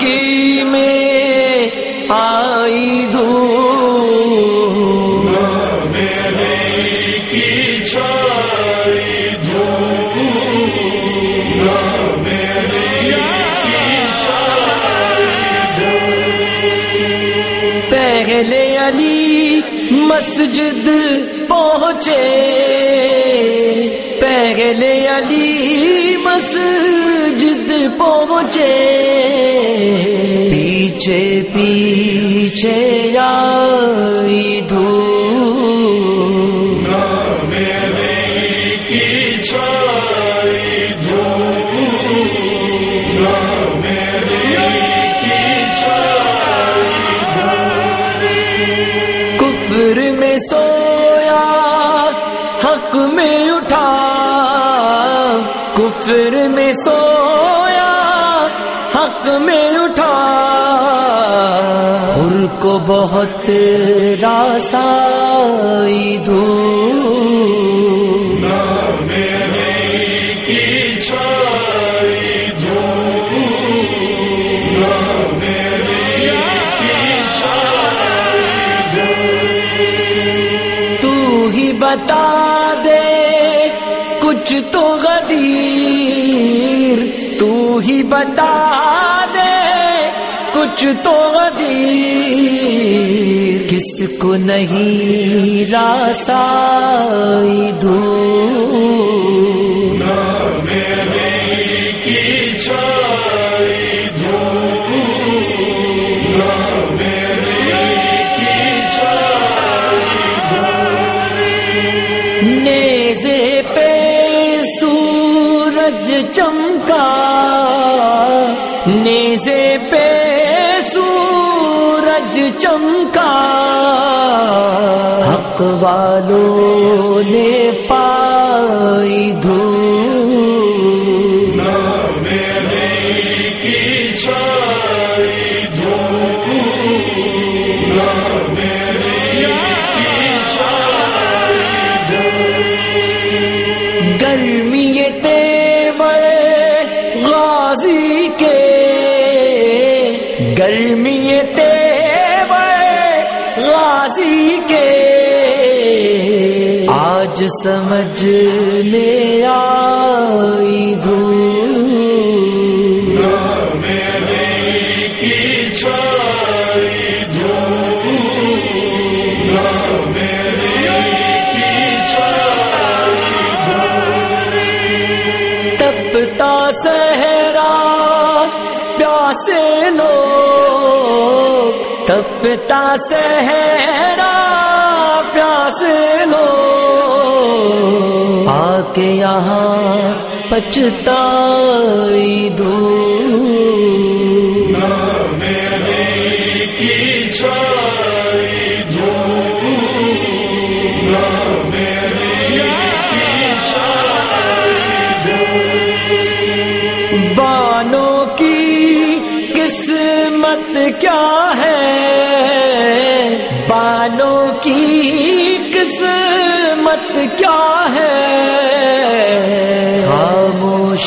تاریکی میں آئی دھو پہلے علی مسجد پہنچے پہلے علی مسجد پہنچے۔ پیچھے پیچھے آئی دھو کفر میں سویا، حق میں اٹھا۔ کفر میں سویا، حق میں اٹھا۔ خر کو بہت راسائی دھو ہی بتا دے کچھ تو غدیر تو ہی بتا کچھ تو غدیر کس کو نہیں راسائی دھو نیزے پہ سورج چمکا نیزے پہ چمکا۔ حق والوں نے پائی دھو قاضی کے۔ آج سمجھ میں آئی دھو سہرا پیاس لو۔ آ کے یہاں پچھتائی دھو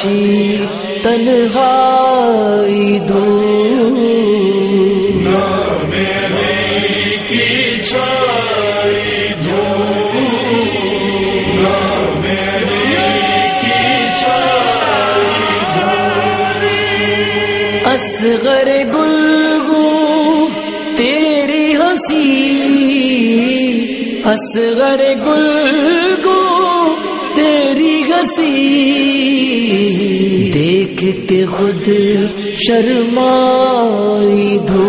خاموشی تنہائی دھو اصغر گلگو تیری ہنسی۔ اصغر گلگو تیری ہنسی۔ دیکھ کے خود شرمائی دھو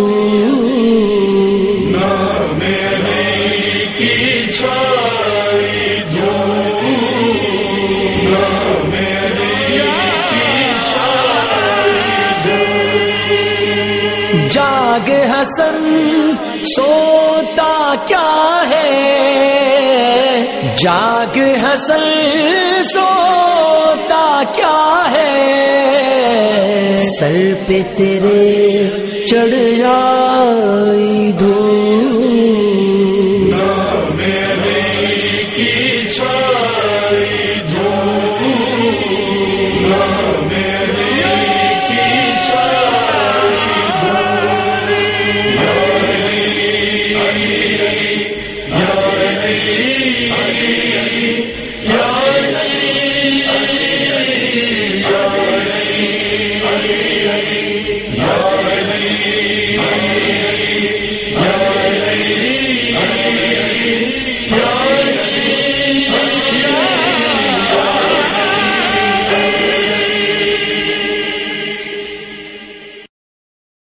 جاگ حسن سوتا کیا ہے؟ جاگ حسن سوتا کیا سر پہ سرے چڑھ جائی دھو Yeah. Yeah.